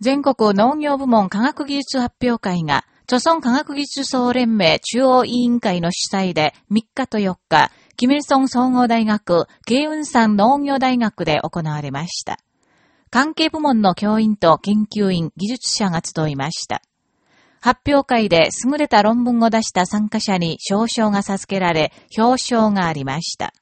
全国農業部門科学技術発表会が、著村科学技術総連盟中央委員会の主催で3日と4日、キミルソン総合大学、慶雲山農業大学で行われました。関係部門の教員と研究員、技術者が集いました。発表会で優れた論文を出した参加者に賞章が授けられ、表彰がありました。